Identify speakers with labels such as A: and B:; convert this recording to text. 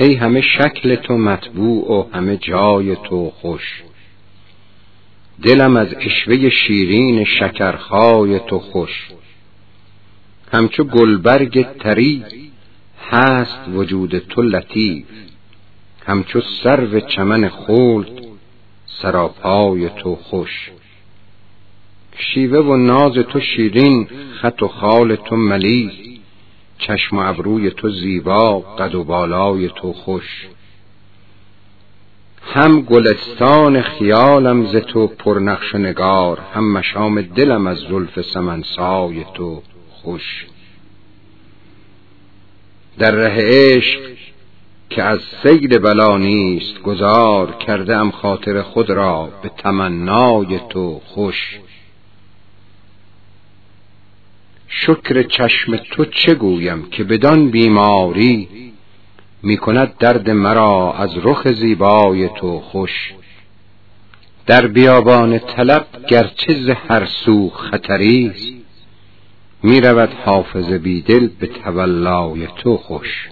A: ای همه شکل تو مطبوع و همه جای تو خوش. دلم از اشوه شیرین شکرخای تو خوش. همچو گلبرگ تری هست وجود تو لطیف. همچو سرو چمن خلد سراپای تو خوش. شیوه و ناز تو شیرین خط و خال تو ملیز چشم و ابروی تو زیبا قد و بالای تو خوش. هم گلستان خیالم ز تو پرنقش و نگار هم مشام دلم از زلف سمنسای تو خوش. در ره عشق که از سیل بلا نیست گذار کرده ام خاطر خود را به تمنای تو خوش. شکر چشم تو چه گویم که بدان بیماری؟ می کند درد مرا از رخ زیبای تو خوش. در بیابان طلب گرچه ز هر سو خطری است. می رود حافظ بیدل به تولای تو خوش.